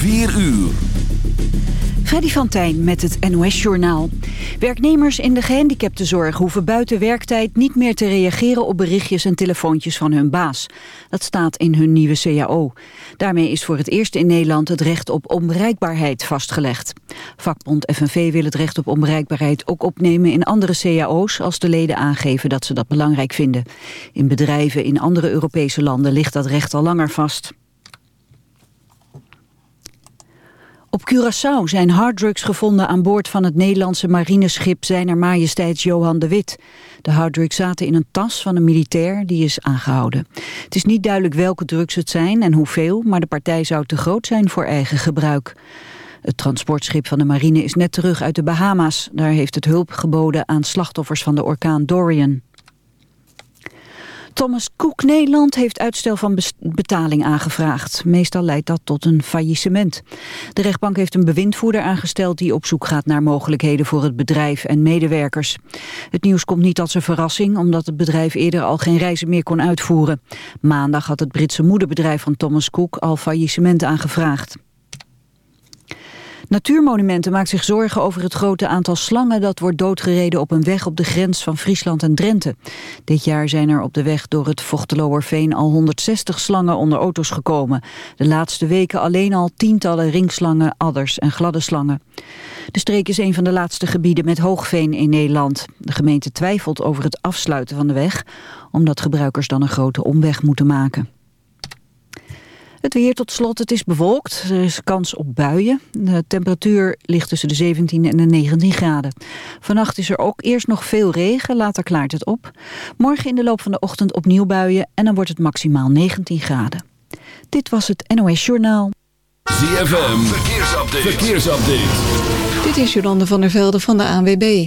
4 uur. Freddy van Tijn met het NOS-journaal. Werknemers in de gehandicaptenzorg hoeven buiten werktijd niet meer te reageren op berichtjes en telefoontjes van hun baas. Dat staat in hun nieuwe CAO. Daarmee is voor het eerst in Nederland het recht op onbereikbaarheid vastgelegd. Vakbond FNV wil het recht op onbereikbaarheid ook opnemen in andere CAO's als de leden aangeven dat ze dat belangrijk vinden. In bedrijven in andere Europese landen ligt dat recht al langer vast. Op Curaçao zijn harddrugs gevonden aan boord van het Nederlandse marineschip Zijner Majesteits Johan de Wit. De harddrugs zaten in een tas van een militair die is aangehouden. Het is niet duidelijk welke drugs het zijn en hoeveel, maar de partij zou te groot zijn voor eigen gebruik. Het transportschip van de marine is net terug uit de Bahama's. Daar heeft het hulp geboden aan slachtoffers van de orkaan Dorian. Thomas Cook Nederland heeft uitstel van betaling aangevraagd. Meestal leidt dat tot een faillissement. De rechtbank heeft een bewindvoerder aangesteld die op zoek gaat naar mogelijkheden voor het bedrijf en medewerkers. Het nieuws komt niet als een verrassing omdat het bedrijf eerder al geen reizen meer kon uitvoeren. Maandag had het Britse moederbedrijf van Thomas Cook al faillissement aangevraagd. Natuurmonumenten maakt zich zorgen over het grote aantal slangen dat wordt doodgereden op een weg op de grens van Friesland en Drenthe. Dit jaar zijn er op de weg door het Vochteloerveen al 160 slangen onder auto's gekomen. De laatste weken alleen al tientallen ringslangen, adders en gladde slangen. De streek is een van de laatste gebieden met hoogveen in Nederland. De gemeente twijfelt over het afsluiten van de weg, omdat gebruikers dan een grote omweg moeten maken. Het weer tot slot, het is bewolkt. Er is kans op buien. De temperatuur ligt tussen de 17 en de 19 graden. Vannacht is er ook eerst nog veel regen, later klaart het op. Morgen in de loop van de ochtend opnieuw buien en dan wordt het maximaal 19 graden. Dit was het NOS Journaal. ZFM, verkeersupdate. verkeersupdate. Dit is Jolande van der Velde van de ANWB.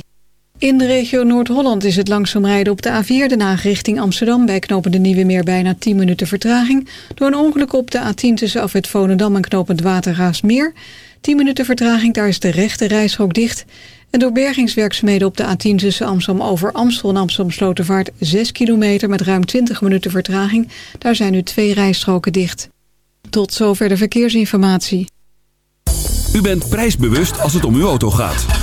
In de regio Noord-Holland is het langzaam rijden op de A4 de Haag richting Amsterdam... bij knopen de Nieuwe Meer bijna 10 minuten vertraging... door een ongeluk op de A10 tussen afwet Volendam en knopend Watergaasmeer. 10 minuten vertraging, daar is de rechte reishok dicht... En door bergingswerkzaamheden op de A10 tussen Amsterdam over Amstel en Amsterdam Slotervaart 6 kilometer met ruim 20 minuten vertraging. Daar zijn nu twee rijstroken dicht. Tot zover de verkeersinformatie. U bent prijsbewust als het om uw auto gaat.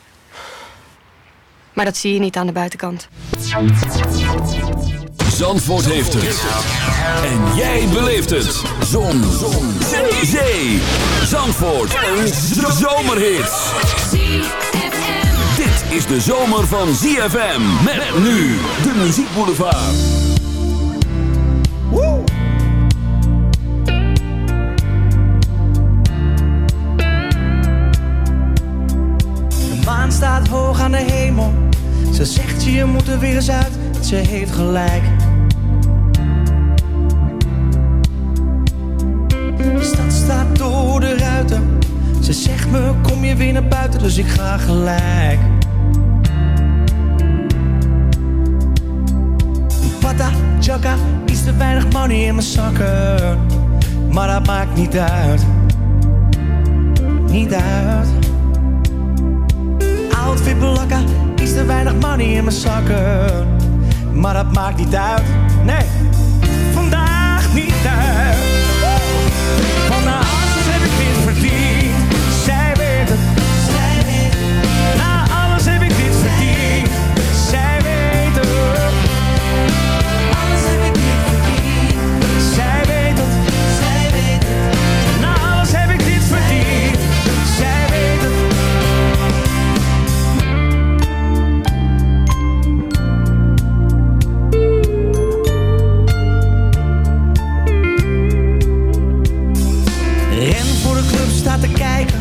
Maar dat zie je niet aan de buitenkant. Zandvoort heeft het. En jij beleeft het. Zon. Zon. Zee. Zee. Zandvoort. Een zomerhit. Dit is de zomer van ZFM. Met nu de muziekboulevard. Staat hoog aan de hemel. Ze zegt je, moet er weer eens uit. Ze heeft gelijk. De stad staat door de ruiten. Ze zegt me, kom je weer naar buiten, dus ik ga gelijk. Pata, chaka, iets te weinig money in mijn zakken. Maar dat maakt niet uit. Niet uit. Outfit belakka, iets te weinig money in mijn zakken. Maar dat maakt niet uit, nee, vandaag niet uit. Voor de club staat te kijken.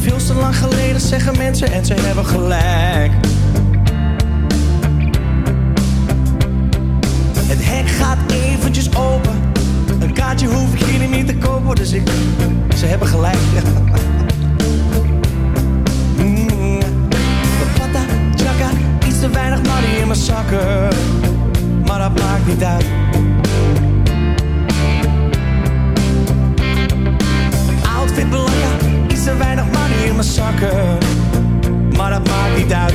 Veel te lang geleden zeggen mensen en ze hebben gelijk. Het hek gaat eventjes open. Een kaartje hoef ik hier niet te kopen, dus ik... Ze hebben gelijk. Mm. Pata, chaka, iets te weinig money in mijn zakken. Maar dat maakt niet uit. Iets te weinig money in mijn zakken. Maar dat maakt niet uit.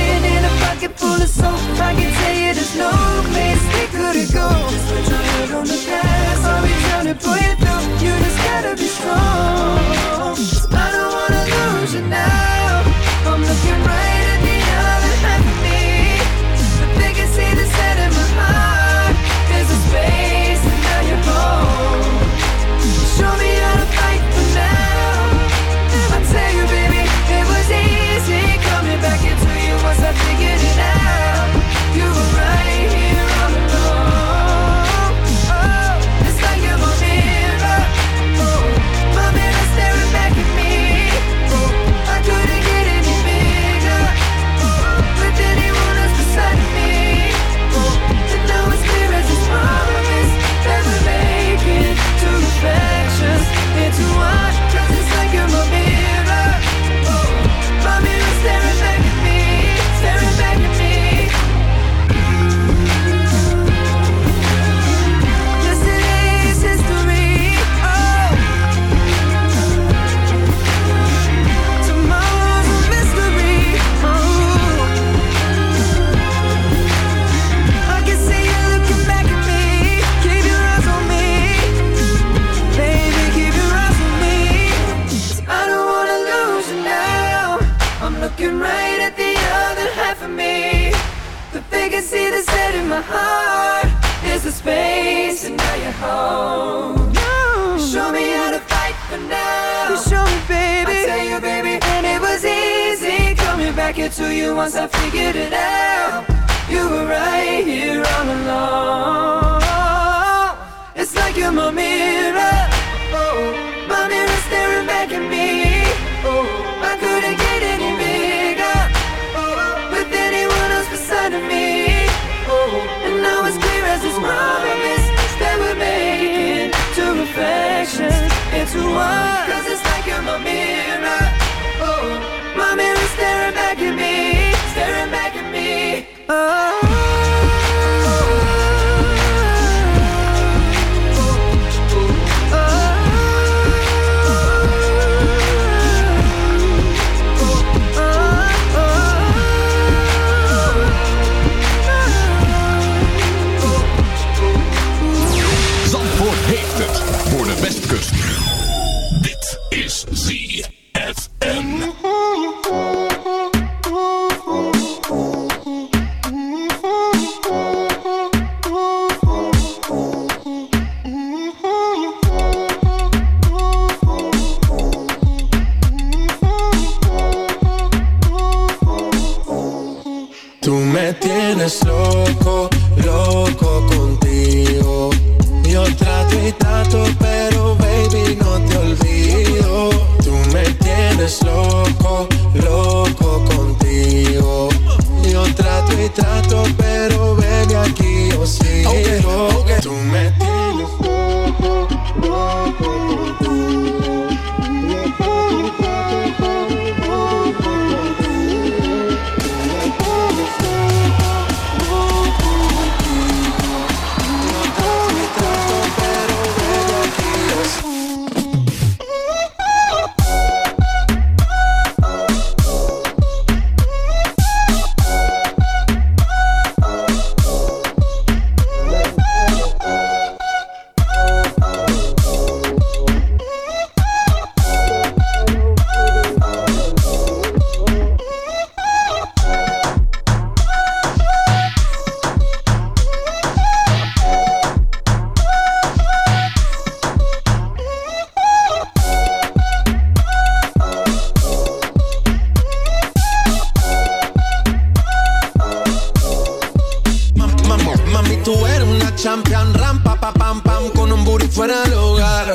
full of soap. I can tell you there's no place they could go. Just put your head on the gas, I'll be trying to pull you through. You just gotta be strong. I don't wanna lose you now. I'm looking right.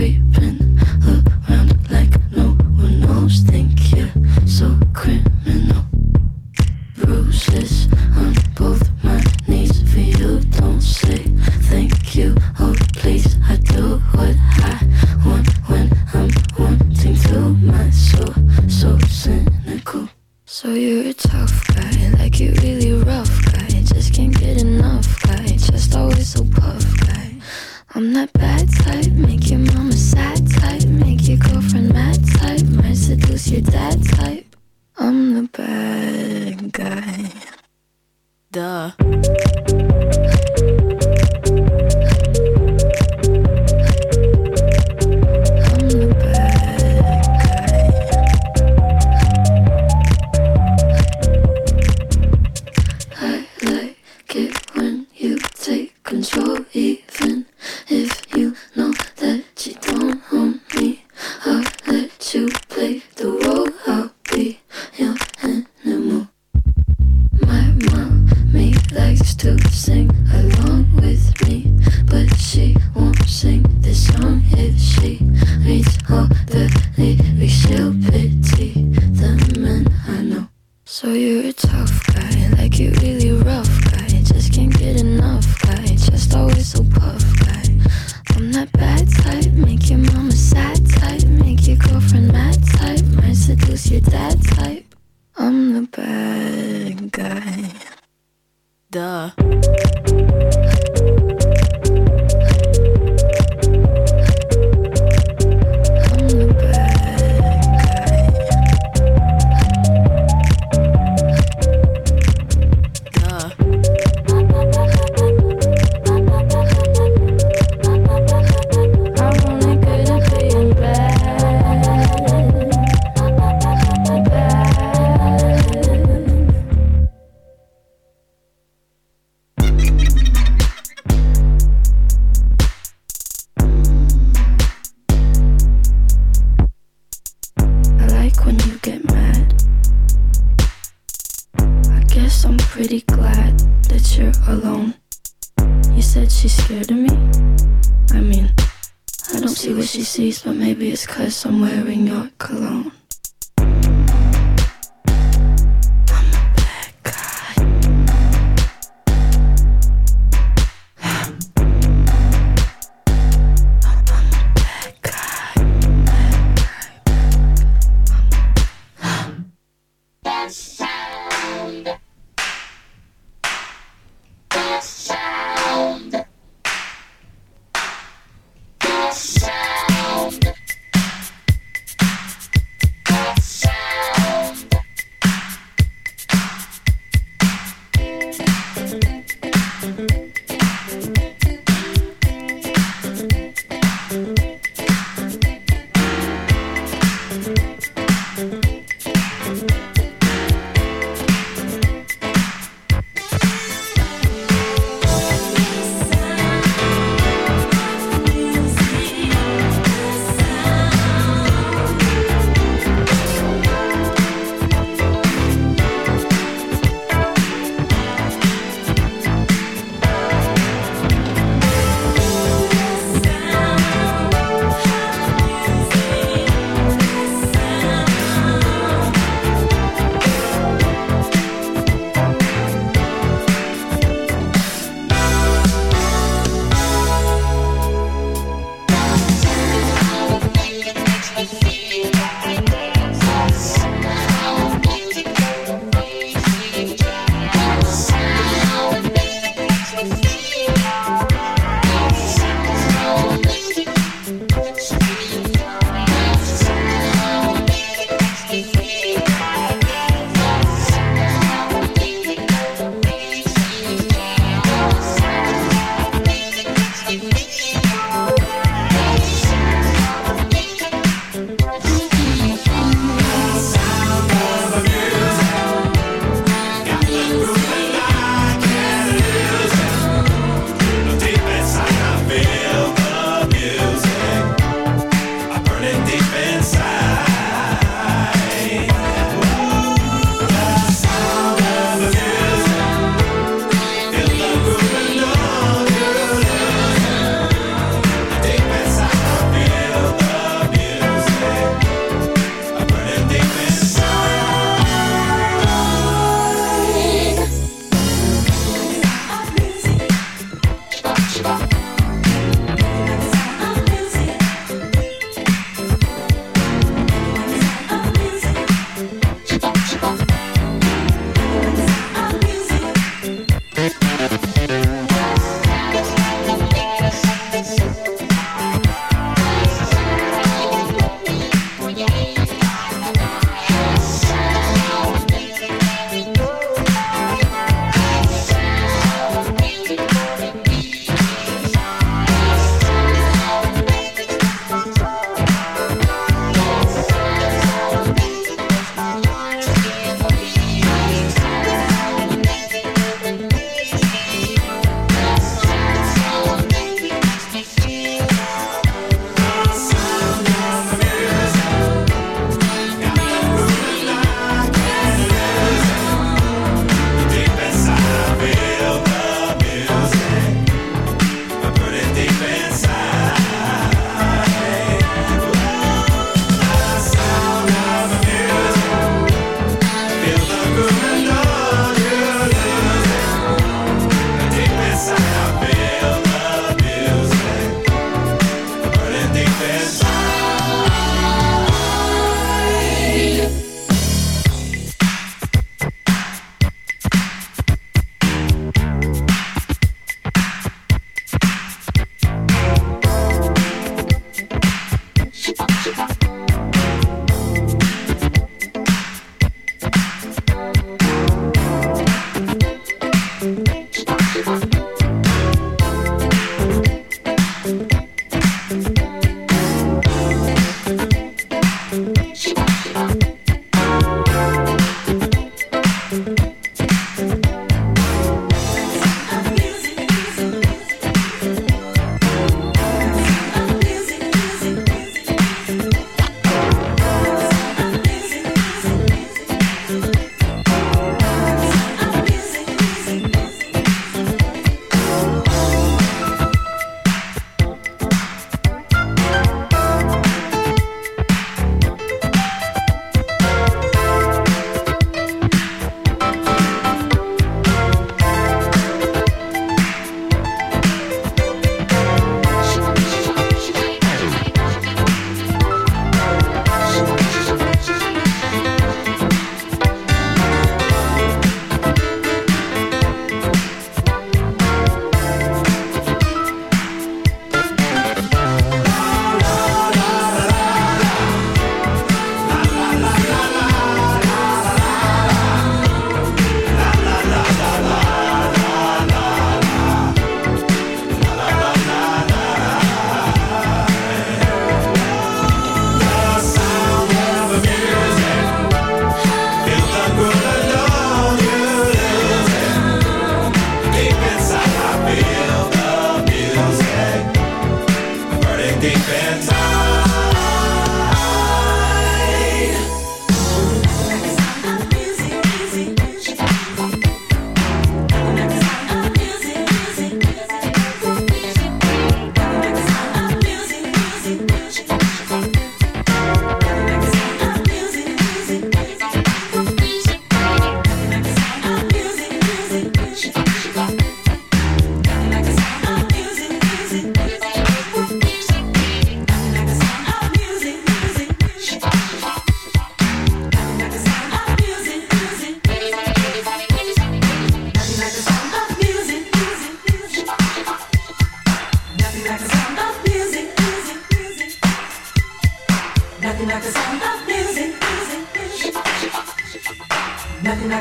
Baby.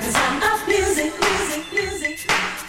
the sound of music, music, music.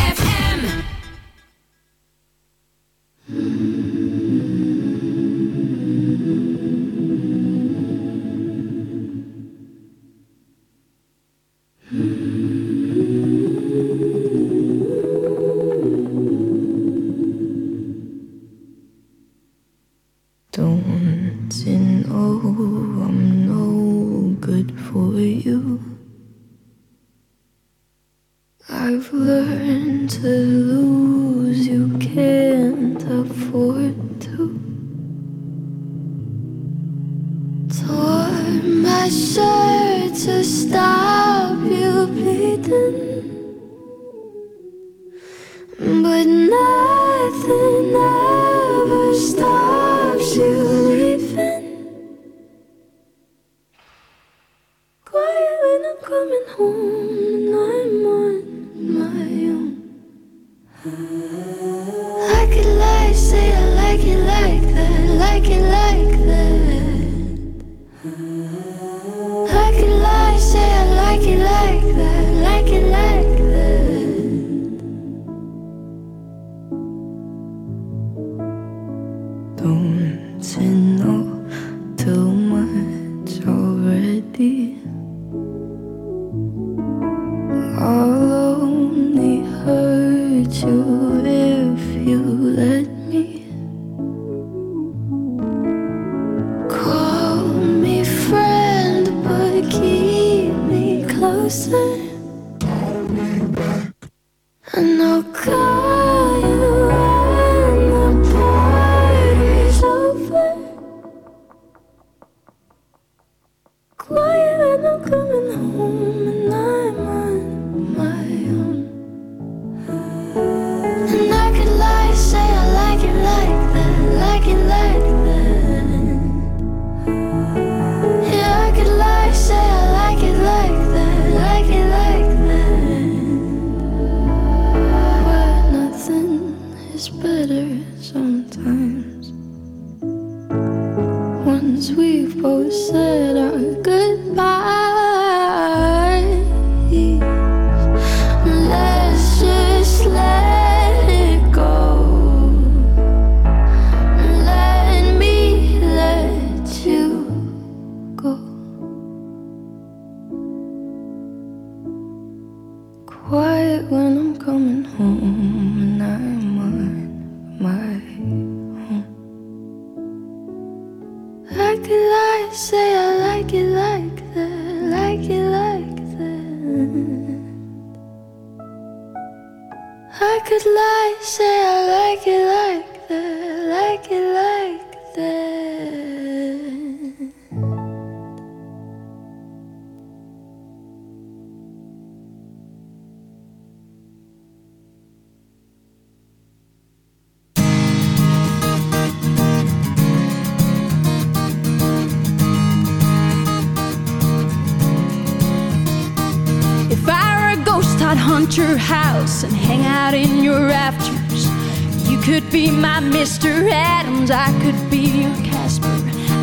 Savior Casper.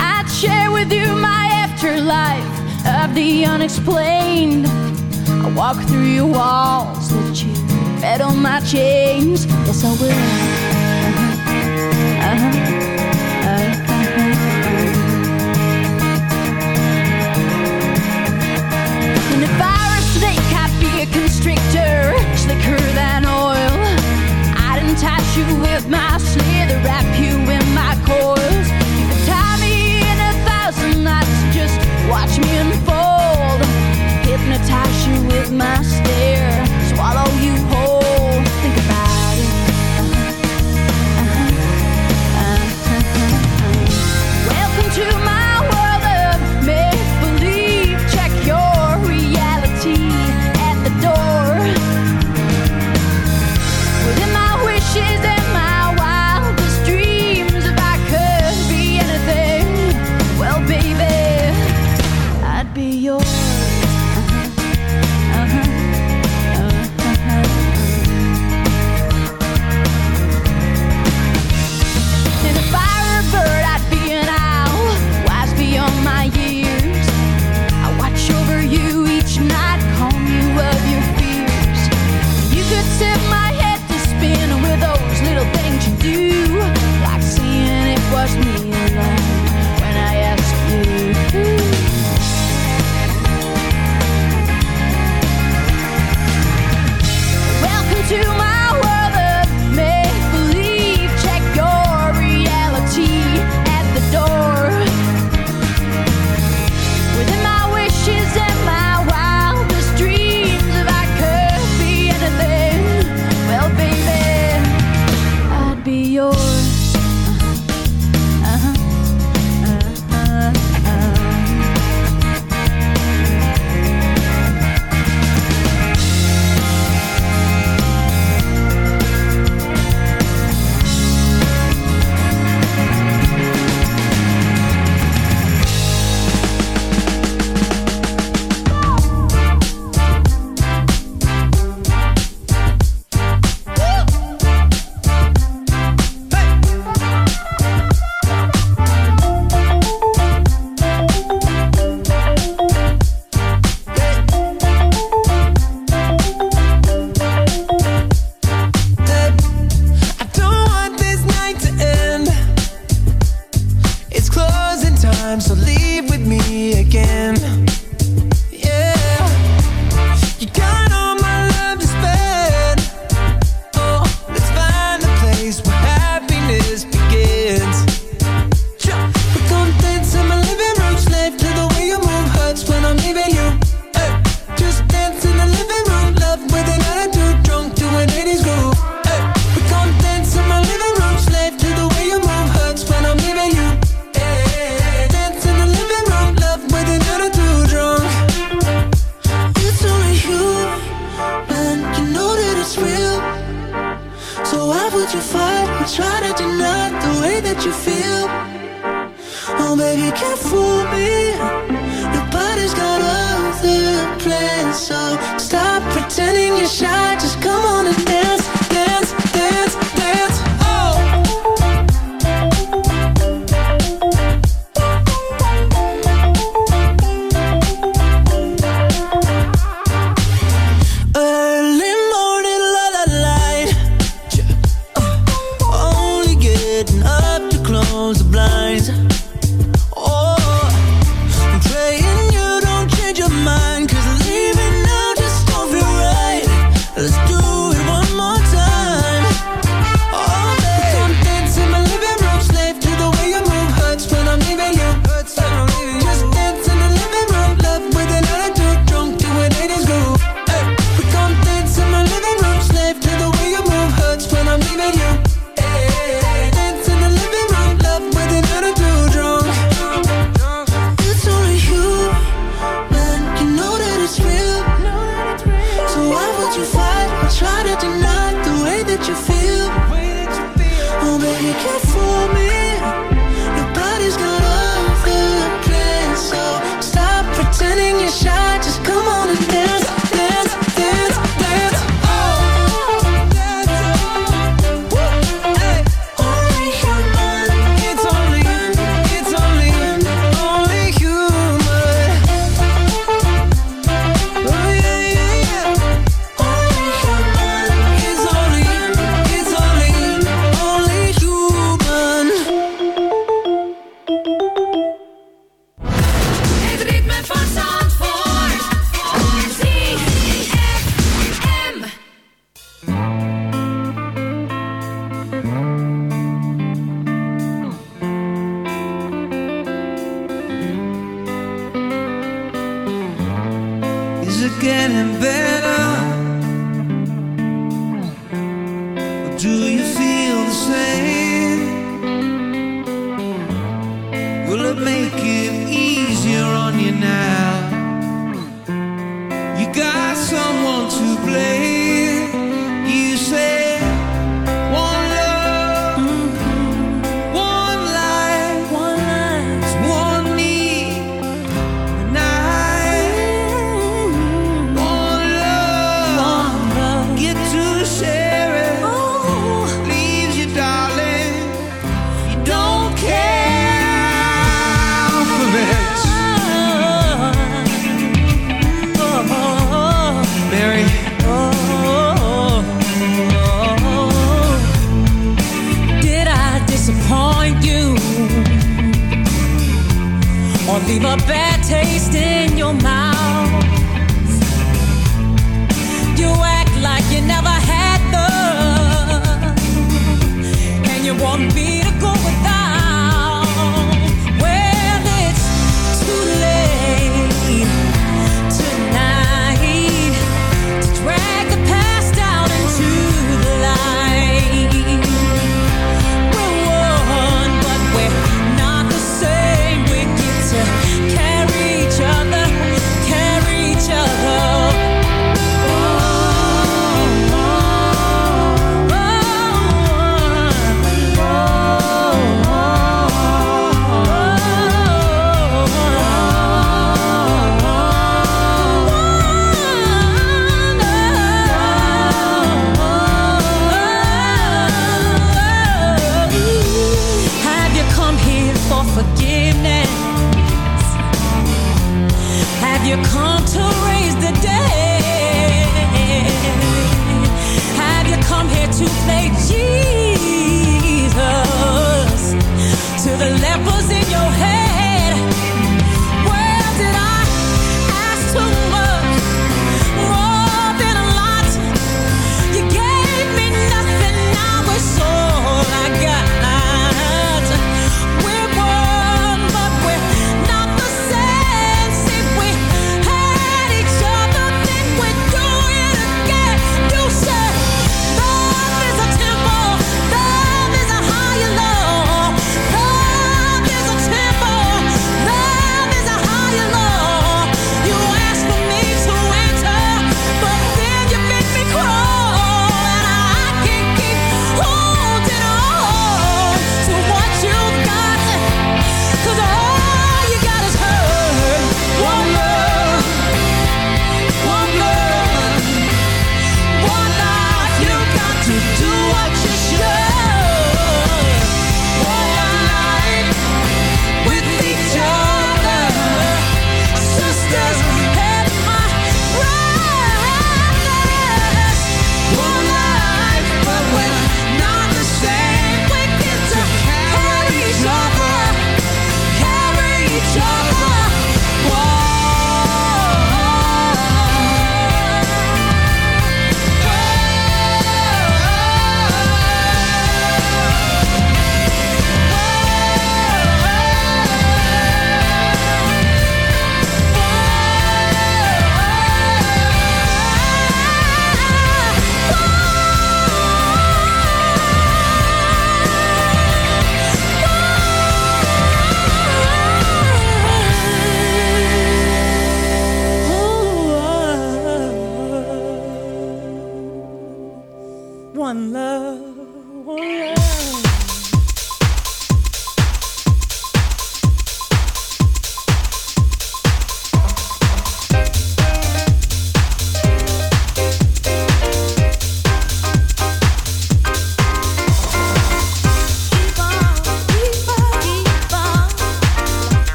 I'd share with you my afterlife of the unexplained. I walk through your walls that you fed on my chains. Yes, I will. Uh-huh. Uh-huh. constrictor, slicker than oil. I'd entice you with my slither, wrap you in my stare.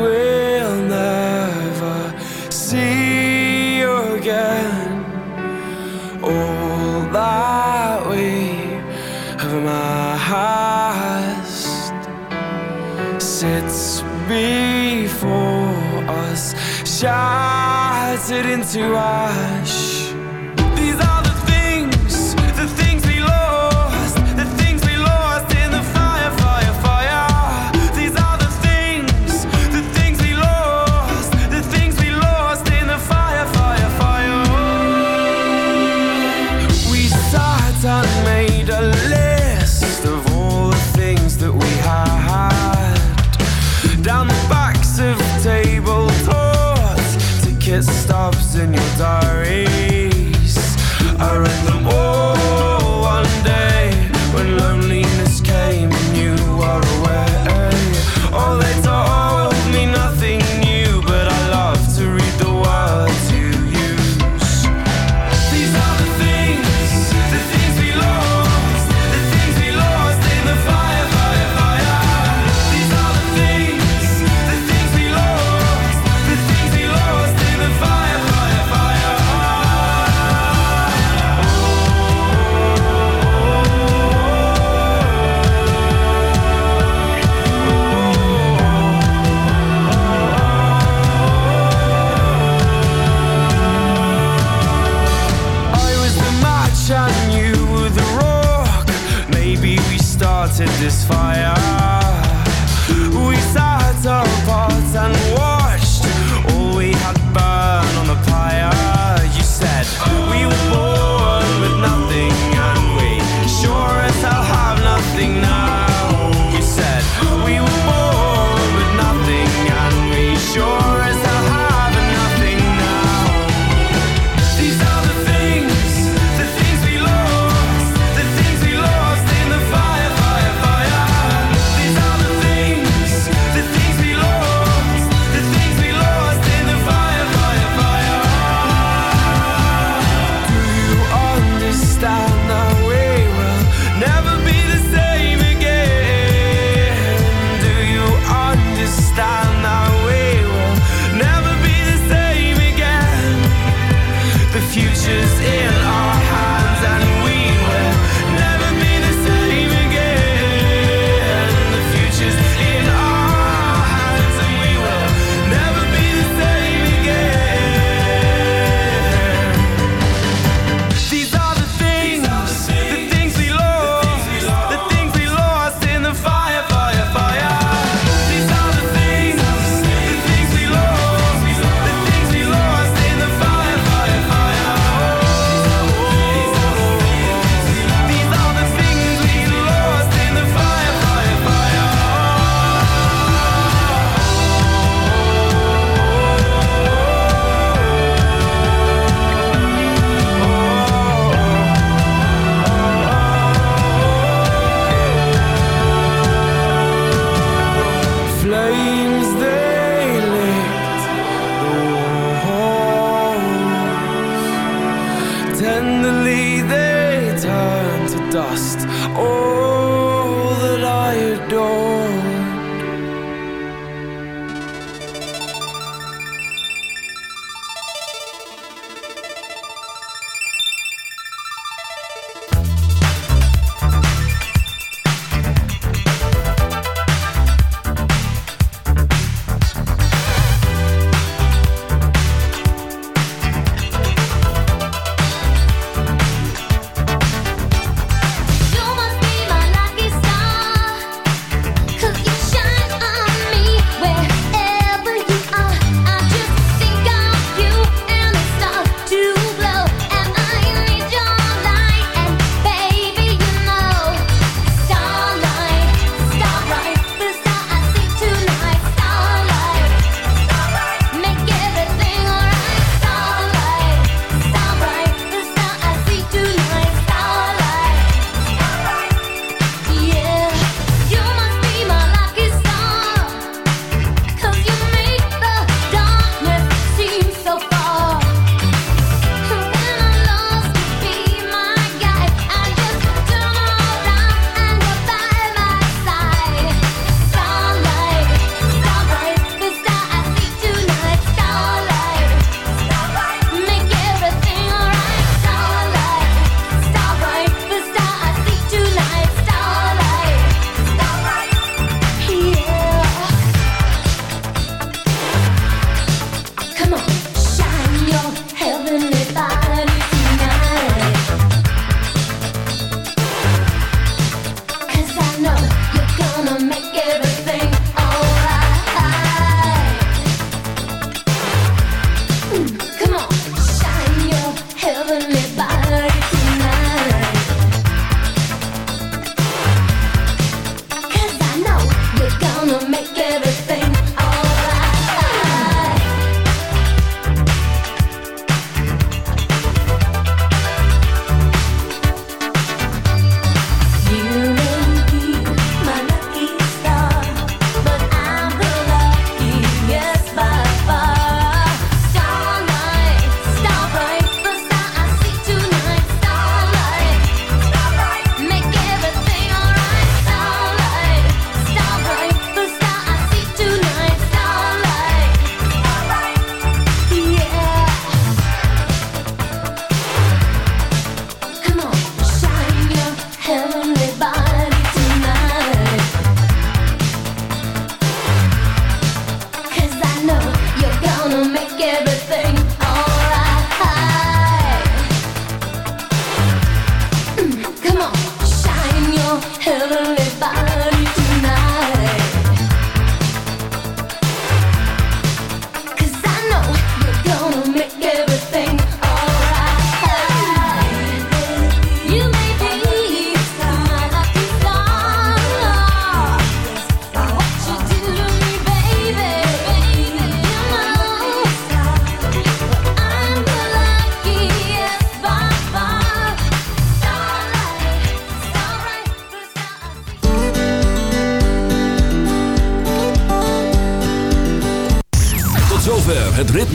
will never see you again. All that we have amassed sits before us, shattered into ash. In your diaries.